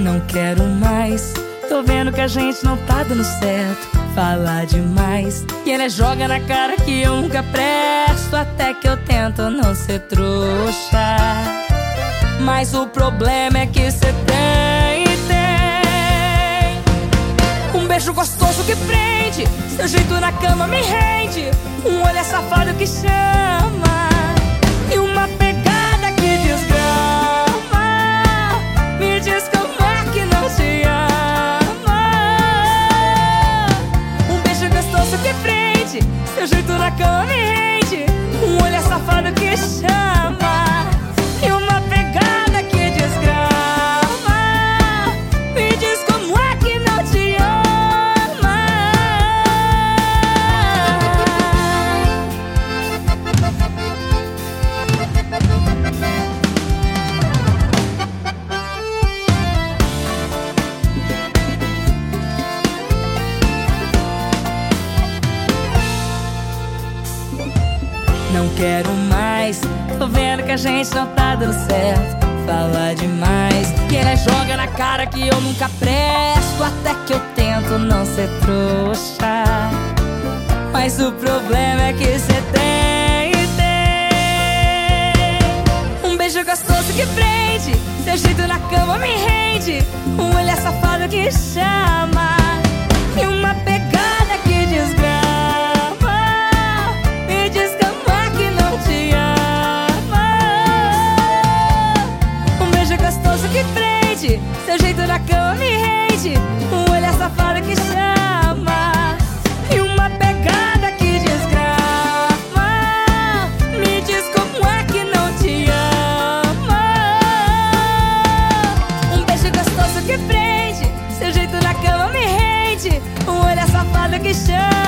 Não quero mais. Tô vendo que a gente não tá dando certo. Fala demais. E ela joga na cara que eu nunca presto. Até que eu tento não ser trouxa. Mas o problema é que cê tem, tem. Um beijo gostoso que prende. Seu jeito na cama me rende. Um olhar safado que chama. Olhar safado que Não quero mais. Tô vendo que a gente não tá dando certo. Fala demais. E ela joga na cara que eu nunca presto. Até que eu tento não ser trouxa. Mas o problema é que cê tem, tem. Um beijo gostoso que prende. Seu jeito na cama me rende. Um olhar safado que chama. seu jeito na cama me rende. Um olhar é safado que chama e uma pegada que desgrava. Me diz como é que não te ama. Um beijo gostoso que prende, seu jeito na cama me rende. Um olhar é safado que chama.